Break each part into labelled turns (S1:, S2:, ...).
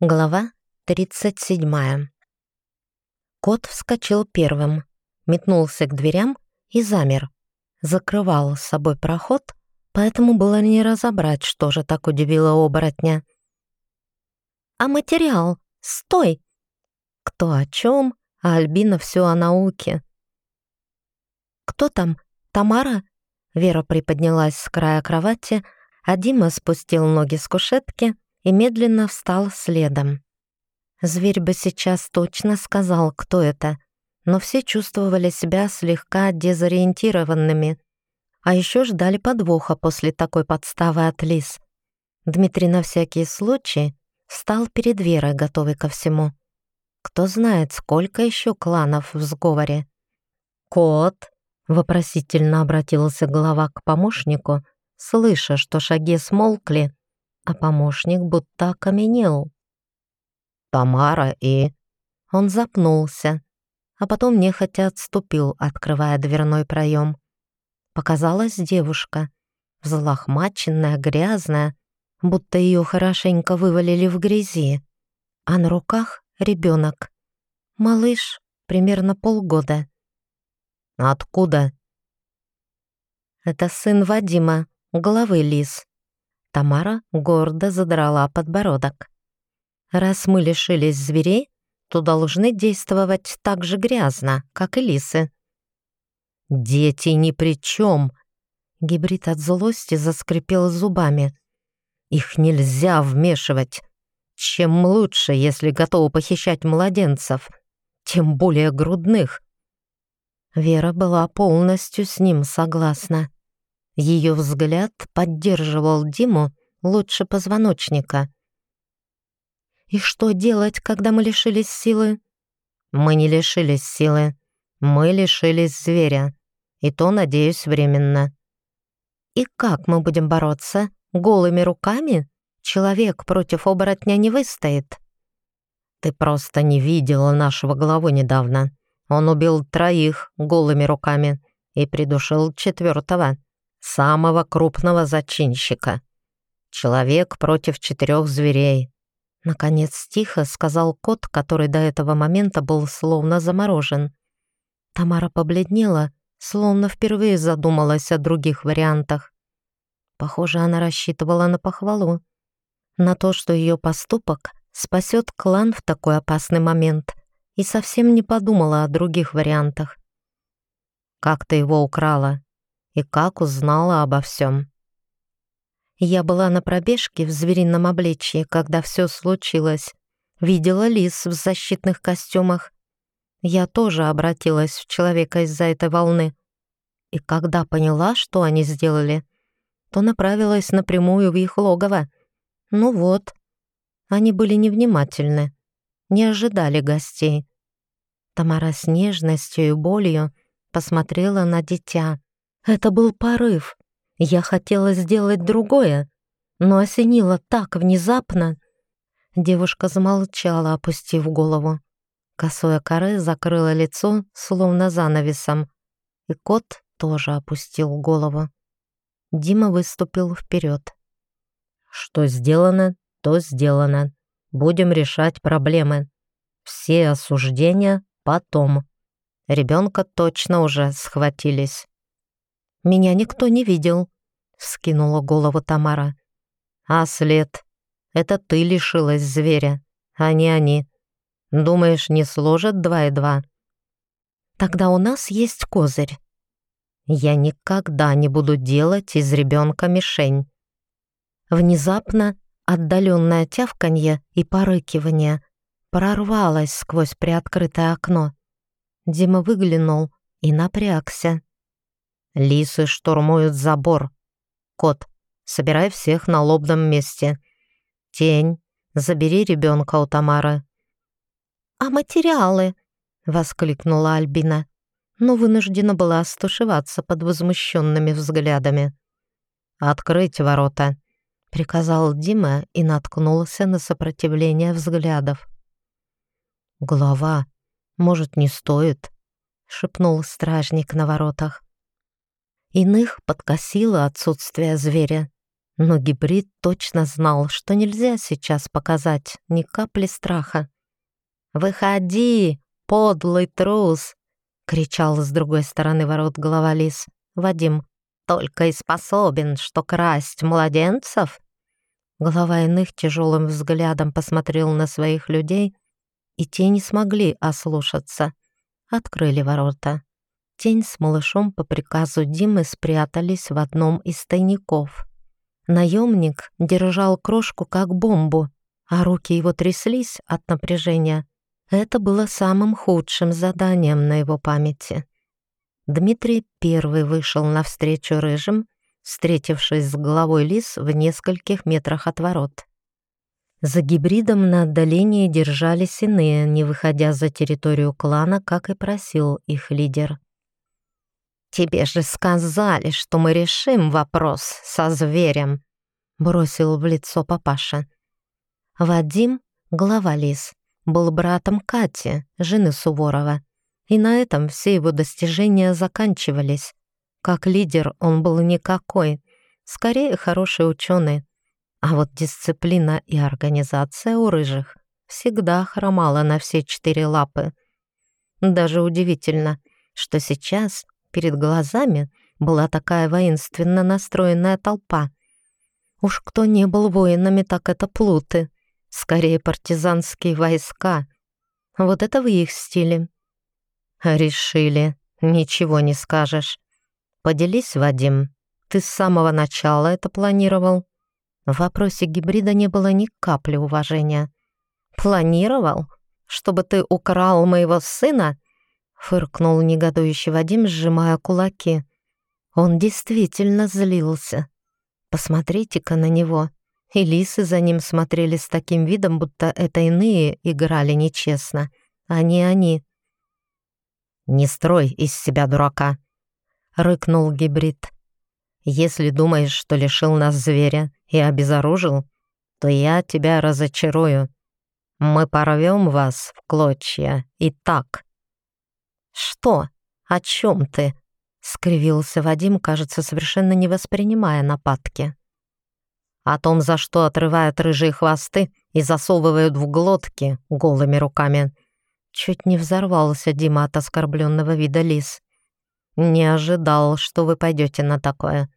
S1: Глава 37. Кот вскочил первым, метнулся к дверям и замер. Закрывал с собой проход, поэтому было не разобрать, что же так удивило оборотня. «А материал? Стой!» Кто о чем, а Альбина все о науке. «Кто там? Тамара?» Вера приподнялась с края кровати, а Дима спустил ноги с кушетки — и медленно встал следом. Зверь бы сейчас точно сказал, кто это, но все чувствовали себя слегка дезориентированными, а еще ждали подвоха после такой подставы от лис. Дмитрий на всякий случай встал перед Верой, готовый ко всему. Кто знает, сколько еще кланов в сговоре. «Кот!» — вопросительно обратился глава к помощнику, слыша, что шаги смолкли, а помощник будто окаменел. «Тамара и...» Он запнулся, а потом нехотя отступил, открывая дверной проем. Показалась девушка, взлохмаченная, грязная, будто ее хорошенько вывалили в грязи, а на руках ребенок. Малыш, примерно полгода. «Откуда?» «Это сын Вадима, главы Лис», Тамара гордо задрала подбородок. «Раз мы лишились зверей, то должны действовать так же грязно, как и лисы». «Дети ни при чем!» Гибрид от злости заскрипел зубами. «Их нельзя вмешивать. Чем лучше, если готовы похищать младенцев, тем более грудных». Вера была полностью с ним согласна. Ее взгляд поддерживал Диму лучше позвоночника. «И что делать, когда мы лишились силы?» «Мы не лишились силы. Мы лишились зверя. И то, надеюсь, временно». «И как мы будем бороться? Голыми руками? Человек против оборотня не выстоит». «Ты просто не видела нашего главу недавно. Он убил троих голыми руками и придушил четвертого самого крупного зачинщика. Человек против четырех зверей. Наконец тихо сказал кот, который до этого момента был словно заморожен. Тамара побледнела, словно впервые задумалась о других вариантах. Похоже, она рассчитывала на похвалу. На то, что ее поступок спасет клан в такой опасный момент, и совсем не подумала о других вариантах. «Как ты его украла?» И как узнала обо всем. Я была на пробежке в зверином обличье, когда все случилось. Видела лис в защитных костюмах. Я тоже обратилась в человека из-за этой волны. И когда поняла, что они сделали, то направилась напрямую в их логово. Ну вот, они были невнимательны, не ожидали гостей. Тамара с нежностью и болью посмотрела на дитя. Это был порыв. Я хотела сделать другое, но осенило так внезапно. Девушка замолчала, опустив голову. Косое коры закрыло лицо, словно занавесом, и кот тоже опустил голову. Дима выступил вперед. «Что сделано, то сделано. Будем решать проблемы. Все осуждения потом. Ребенка точно уже схватились». Меня никто не видел», — скинула голову Тамара. «А след? Это ты лишилась зверя, а не они. Думаешь, не сложат два и два?» «Тогда у нас есть козырь». «Я никогда не буду делать из ребенка мишень». Внезапно отдаленное тявканье и порыкивание прорвалось сквозь приоткрытое окно. Дима выглянул и напрягся. Лисы штурмуют забор. Кот, собирай всех на лобном месте. Тень, забери ребенка у Тамары. «А материалы?» — воскликнула Альбина, но вынуждена была стушеваться под возмущенными взглядами. «Открыть ворота», — приказал Дима и наткнулся на сопротивление взглядов. «Голова, может, не стоит?» — шепнул стражник на воротах. Иных подкосило отсутствие зверя, Но гибрид точно знал, что нельзя сейчас показать ни капли страха. «Выходи, подлый трус!» — кричал с другой стороны ворот голова лис. «Вадим, только и способен, что красть младенцев?» Глава иных тяжелым взглядом посмотрел на своих людей, и те не смогли ослушаться. Открыли ворота. Тень с малышом по приказу Димы спрятались в одном из тайников. Наемник держал крошку как бомбу, а руки его тряслись от напряжения. Это было самым худшим заданием на его памяти. Дмитрий первый вышел навстречу рыжим, встретившись с головой лис в нескольких метрах от ворот. За гибридом на отдалении держались иные, не выходя за территорию клана, как и просил их лидер. «Тебе же сказали, что мы решим вопрос со зверем», — бросил в лицо папаша. Вадим, глава лис, был братом Кати, жены Суворова, и на этом все его достижения заканчивались. Как лидер он был никакой, скорее хороший ученый. А вот дисциплина и организация у рыжих всегда хромала на все четыре лапы. Даже удивительно, что сейчас перед глазами была такая воинственно настроенная толпа. Уж кто не был воинами, так это плуты. Скорее, партизанские войска. Вот это в их стиле. Решили. Ничего не скажешь. Поделись, Вадим. Ты с самого начала это планировал? В вопросе гибрида не было ни капли уважения. Планировал? Чтобы ты украл моего сына? Фыркнул негодующий Вадим, сжимая кулаки. Он действительно злился. Посмотрите-ка на него. И лисы за ним смотрели с таким видом, будто это иные играли нечестно, а не они. «Не строй из себя дурака», — рыкнул гибрид. «Если думаешь, что лишил нас зверя и обезоружил, то я тебя разочарую. Мы порвем вас в клочья и так». «Что? О чем ты?» — скривился Вадим, кажется, совершенно не воспринимая нападки. «О том, за что отрывают рыжие хвосты и засовывают в глотки голыми руками». Чуть не взорвался Дима от оскорбленного вида лис. «Не ожидал, что вы пойдете на такое.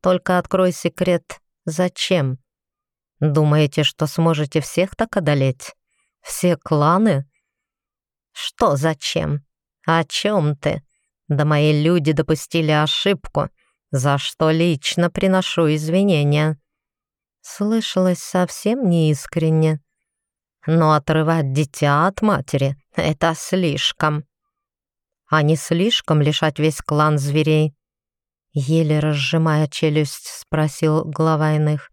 S1: Только открой секрет. Зачем? Думаете, что сможете всех так одолеть? Все кланы?» «Что зачем?» «О чем ты? Да мои люди допустили ошибку, за что лично приношу извинения». Слышалось совсем неискренне. Но отрывать дитя от матери — это слишком. А не слишком лишать весь клан зверей? Еле разжимая челюсть, спросил глава иных.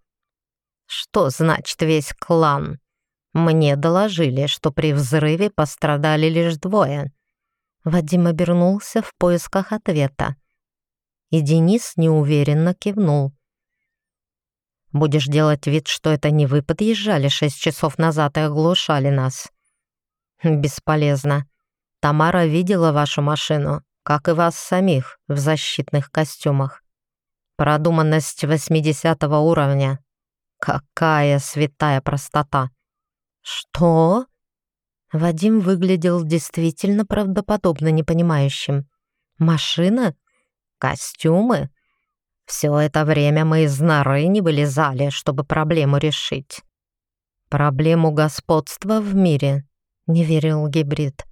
S1: «Что значит весь клан? Мне доложили, что при взрыве пострадали лишь двое. Вадим обернулся в поисках ответа. И Денис неуверенно кивнул. «Будешь делать вид, что это не вы подъезжали шесть часов назад и оглушали нас?» «Бесполезно. Тамара видела вашу машину, как и вас самих, в защитных костюмах. Продуманность восьмидесятого уровня. Какая святая простота!» «Что?» Вадим выглядел действительно правдоподобно непонимающим. «Машина? Костюмы? Все это время мы из норы не вылезали, чтобы проблему решить. Проблему господства в мире?» — не верил гибрид.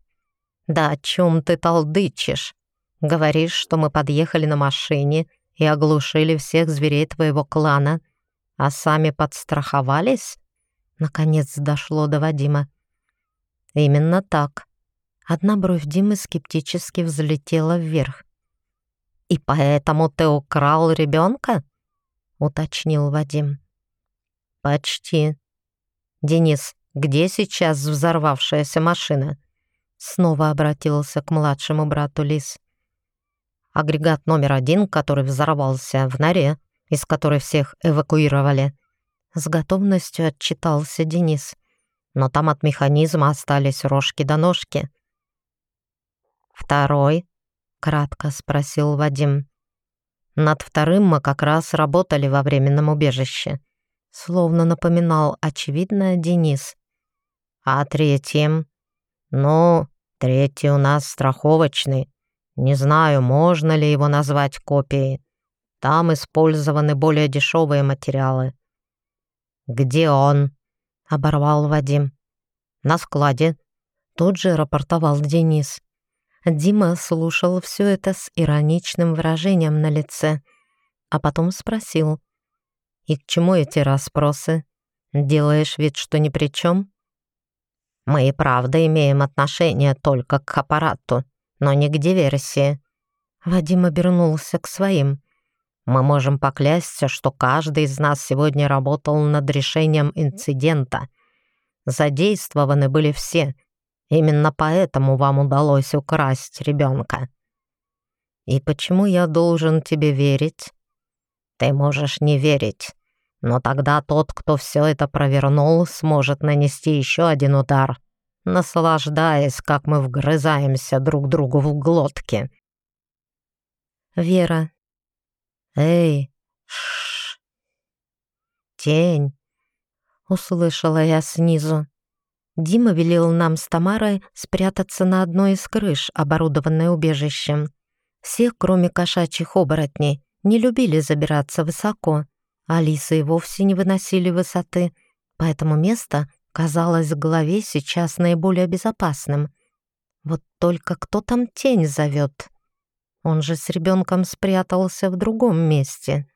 S1: «Да о чем ты толдычишь? Говоришь, что мы подъехали на машине и оглушили всех зверей твоего клана, а сами подстраховались?» Наконец дошло до Вадима. Именно так. Одна бровь Димы скептически взлетела вверх. «И поэтому ты украл ребенка?» — уточнил Вадим. «Почти. Денис, где сейчас взорвавшаяся машина?» Снова обратился к младшему брату Лис. «Агрегат номер один, который взорвался в норе, из которой всех эвакуировали». С готовностью отчитался Денис но там от механизма остались рожки до ножки. «Второй?» — кратко спросил Вадим. Над вторым мы как раз работали во временном убежище. Словно напоминал очевидно Денис. А третьим? Ну, третий у нас страховочный. Не знаю, можно ли его назвать копией. Там использованы более дешевые материалы. «Где он?» — оборвал Вадим. «На складе», — тут же рапортовал Денис. Дима слушал все это с ироничным выражением на лице, а потом спросил. «И к чему эти расспросы? Делаешь вид, что ни при чем?» «Мы и правда имеем отношение только к аппарату, но не к диверсии». Вадим обернулся к своим. «Мы можем поклясться, что каждый из нас сегодня работал над решением инцидента. Задействованы были все, Именно поэтому вам удалось украсть ребенка. И почему я должен тебе верить? Ты можешь не верить, но тогда тот, кто все это провернул, сможет нанести еще один удар, наслаждаясь, как мы вгрызаемся друг другу в глотки. Вера. Эй, шш. Тень. Услышала я снизу. Дима велел нам с Тамарой спрятаться на одной из крыш, оборудованной убежищем. Все, кроме кошачьих оборотней, не любили забираться высоко. Алисы и вовсе не выносили высоты, поэтому место казалось в голове сейчас наиболее безопасным. Вот только кто там тень зовет? Он же с ребенком спрятался в другом месте.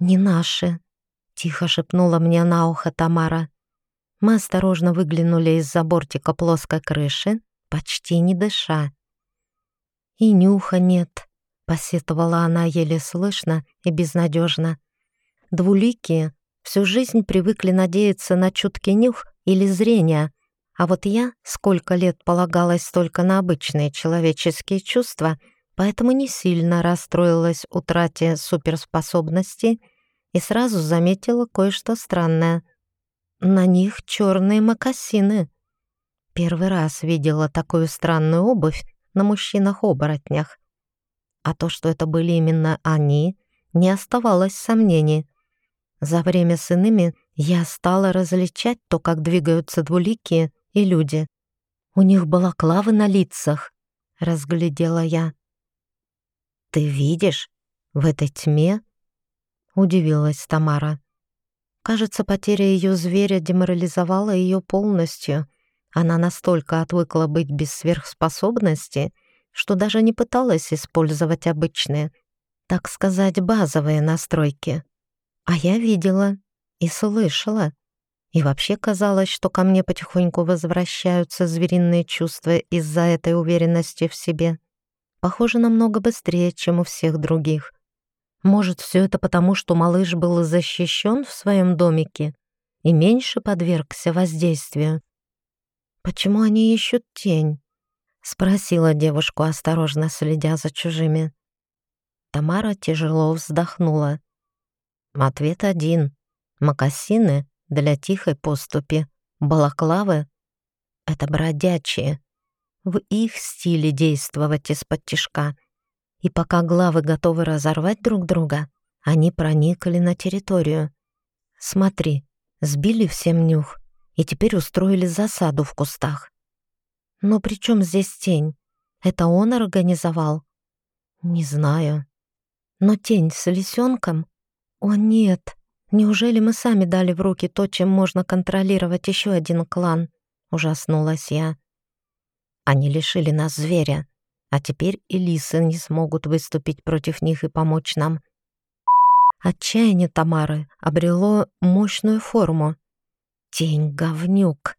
S1: «Не наши», — тихо шепнула мне на ухо Тамара. Мы осторожно выглянули из-за бортика плоской крыши, почти не дыша. «И нюха нет», — посетовала она еле слышно и безнадежно. «Двуликие всю жизнь привыкли надеяться на чуткий нюх или зрение, а вот я сколько лет полагалась только на обычные человеческие чувства, поэтому не сильно расстроилась утрате суперспособностей и сразу заметила кое-что странное — на них черные мокасины. Первый раз видела такую странную обувь на мужчинах-оборотнях. А то, что это были именно они, не оставалось сомнений. За время с иными я стала различать то, как двигаются двуликие и люди. У них была клавы на лицах, разглядела я. «Ты видишь? В этой тьме?» — удивилась Тамара. Кажется, потеря ее зверя деморализовала ее полностью. Она настолько отвыкла быть без сверхспособности, что даже не пыталась использовать обычные, так сказать, базовые настройки. А я видела и слышала. И вообще казалось, что ко мне потихоньку возвращаются звериные чувства из-за этой уверенности в себе. Похоже, намного быстрее, чем у всех других. Может, все это потому, что малыш был защищен в своем домике и меньше подвергся воздействию. «Почему они ищут тень?» — спросила девушку, осторожно следя за чужими. Тамара тяжело вздохнула. Ответ один. Макасины для тихой поступи, балаклавы — это бродячие. В их стиле действовать из-под тишка — и пока главы готовы разорвать друг друга, они проникли на территорию. Смотри, сбили всем нюх и теперь устроили засаду в кустах. Но при чем здесь тень? Это он организовал? Не знаю. Но тень с лисенком? О нет! Неужели мы сами дали в руки то, чем можно контролировать еще один клан? Ужаснулась я. Они лишили нас зверя, а теперь и лисы не смогут выступить против них и помочь нам. Отчаяние Тамары обрело мощную форму. Тень говнюк.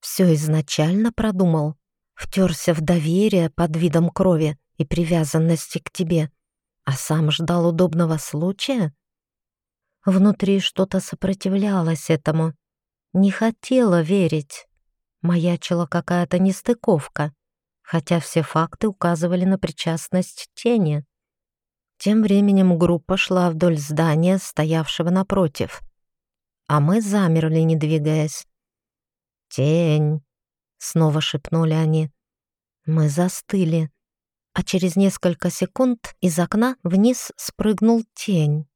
S1: Все изначально продумал. Втерся в доверие под видом крови и привязанности к тебе, а сам ждал удобного случая? Внутри что-то сопротивлялось этому. Не хотела верить. Маячила какая-то нестыковка хотя все факты указывали на причастность тени. Тем временем группа шла вдоль здания, стоявшего напротив, а мы замерли, не двигаясь. «Тень!» — снова шепнули они. Мы застыли. а через несколько секунд из окна вниз спрыгнул тень.